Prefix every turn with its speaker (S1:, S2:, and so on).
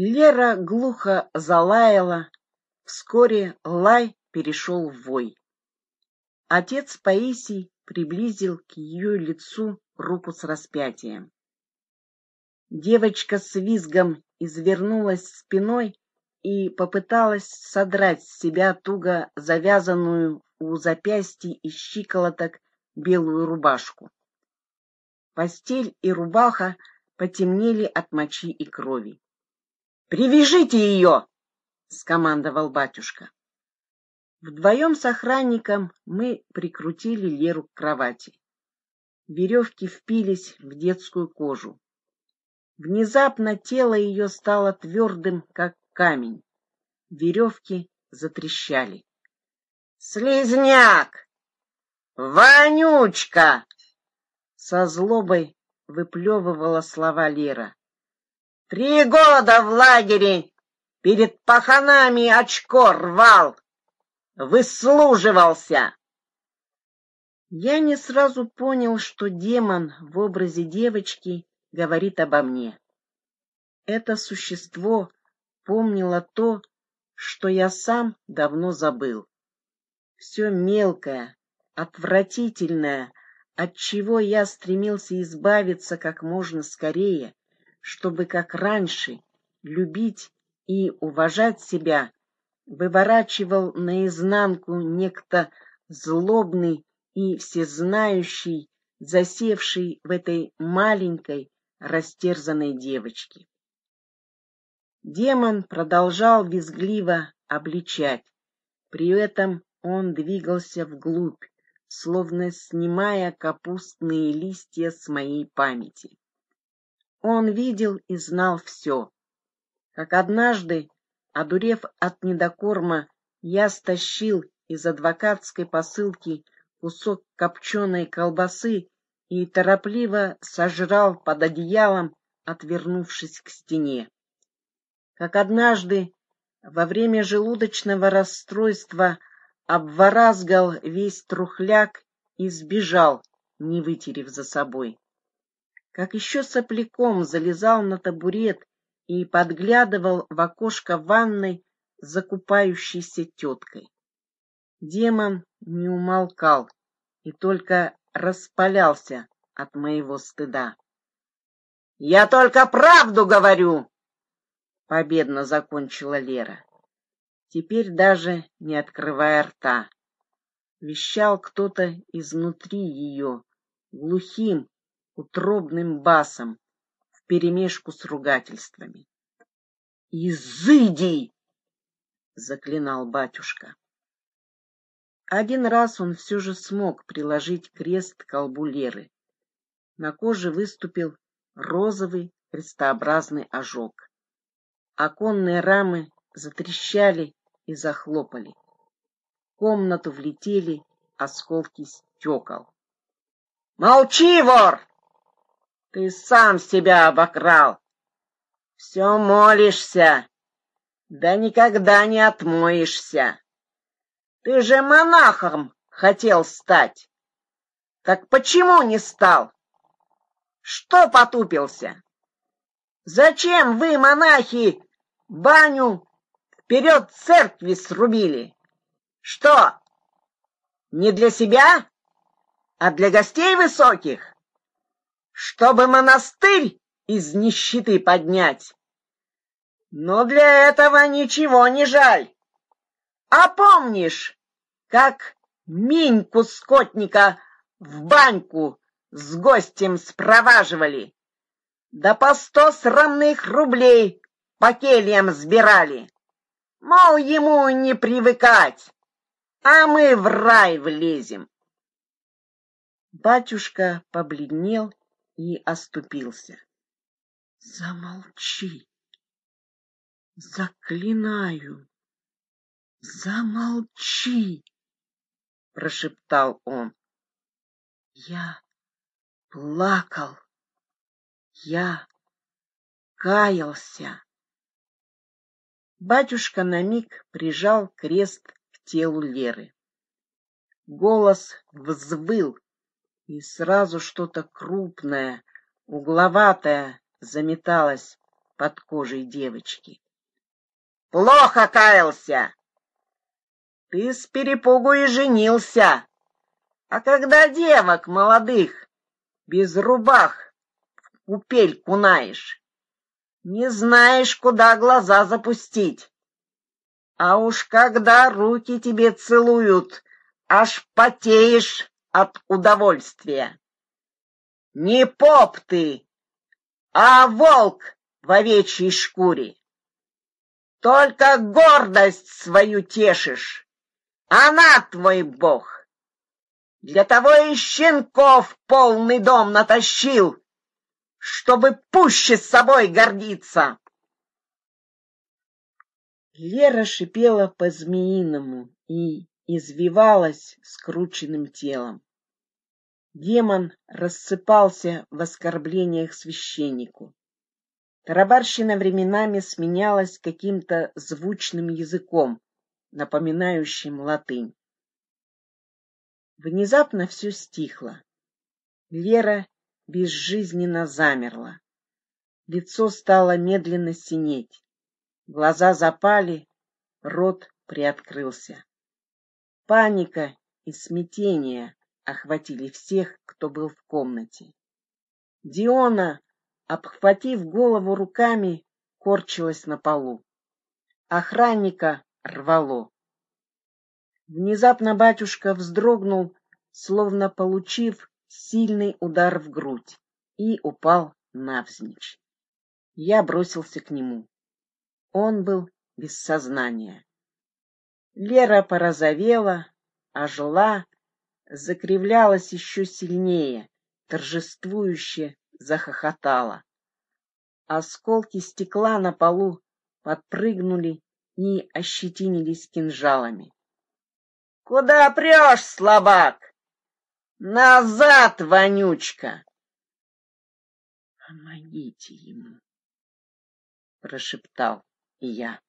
S1: Лера глухо залаяла. Вскоре лай перешел в вой. Отец Паисий приблизил к ее лицу руку с распятием. Девочка с визгом извернулась спиной и попыталась содрать с себя туго завязанную у запястья и щиколоток белую рубашку. Постель и рубаха потемнели от мочи и крови. «Привяжите ее!» — скомандовал батюшка. Вдвоем с охранником мы прикрутили Леру к кровати. Веревки впились в детскую кожу. Внезапно тело ее стало твердым, как камень. Веревки затрещали. «Слизняк! Вонючка!» Со злобой выплевывала слова Лера. Три года в лагере перед паханами очко рвал, выслуживался. Я не сразу понял, что демон в образе девочки говорит обо мне. Это существо помнило то, что я сам давно забыл. Все мелкое, отвратительное, от чего я стремился избавиться как можно скорее, чтобы, как раньше, любить и уважать себя, выворачивал наизнанку некто злобный и всезнающий, засевший в этой маленькой растерзанной девочке. Демон продолжал визгливо обличать. При этом он двигался вглубь, словно снимая капустные листья с моей памяти. Он видел и знал все. Как однажды, одурев от недокорма, я стащил из адвокатской посылки кусок копченой колбасы и торопливо сожрал под одеялом, отвернувшись к стене. Как однажды во время желудочного расстройства обворазгал весь трухляк и сбежал, не вытерев за собой как еще сопляком залезал на табурет и подглядывал в окошко ванной за купающейся теткой. Демон не умолкал и только распалялся от моего стыда. — Я только правду говорю! — победно закончила Лера. Теперь даже не открывая рта. Вещал кто-то изнутри ее, глухим, утробным басом вперемешку с ругательствами. «Изыди!» — заклинал батюшка. Один раз он все же смог приложить крест к колбу Леры. На коже выступил розовый крестообразный ожог. Оконные рамы затрещали и захлопали. В комнату влетели осколки стекол. «Молчи, вор!» Ты сам себя обокрал. Все молишься, да никогда не отмоешься. Ты же монахом хотел стать. Так почему не стал? Что потупился? Зачем вы, монахи, баню вперед церкви срубили? Что, не для себя, а для гостей высоких? Чтобы монастырь из нищеты поднять. Но для этого ничего не жаль. А помнишь, как Миньку скотника в баньку с гостем спроваживали? Да по сто срамных рублей по кельям сбирали. Мол, ему не привыкать, а мы в рай влезем. Батюшка побледнел и оступился. Замолчи. Заклинаю. Замолчи, прошептал он. Я плакал. Я каялся. Батюшка на миг прижал крест к телу Леры. Голос взвыл, и сразу что-то крупное, угловатое заметалось под кожей девочки. Плохо каялся. Ты с перепугу и женился. А когда девок молодых без рубах в купель кунаешь, не знаешь, куда глаза запустить. А уж когда руки тебе целуют, аж потеешь от удовольствия. Не поп ты, а волк в овечьей шкуре. Только гордость свою тешишь, она твой бог. Для того и щенков полный дом натащил, чтобы пуще с собой гордиться. Лера шипела по-змеиному и извивалась скрученным телом. Демон рассыпался в оскорблениях священнику. Тарабарщина временами сменялась каким-то звучным языком, напоминающим латынь. Внезапно все стихло. Лера безжизненно замерла. Лицо стало медленно синеть. Глаза запали, рот приоткрылся. Паника и смятение охватили всех, кто был в комнате. Диона, обхватив голову руками, корчилась на полу. Охранника рвало. Внезапно батюшка вздрогнул, словно получив сильный удар в грудь, и упал навзничь. Я бросился к нему. Он был без сознания. Лера порозовела, ожила, закривлялась еще сильнее, торжествующе захохотала. Осколки стекла на полу подпрыгнули и ощетинились кинжалами. — Куда прешь, слабак? Назад, вонючка! — Помогите ему, — прошептал я.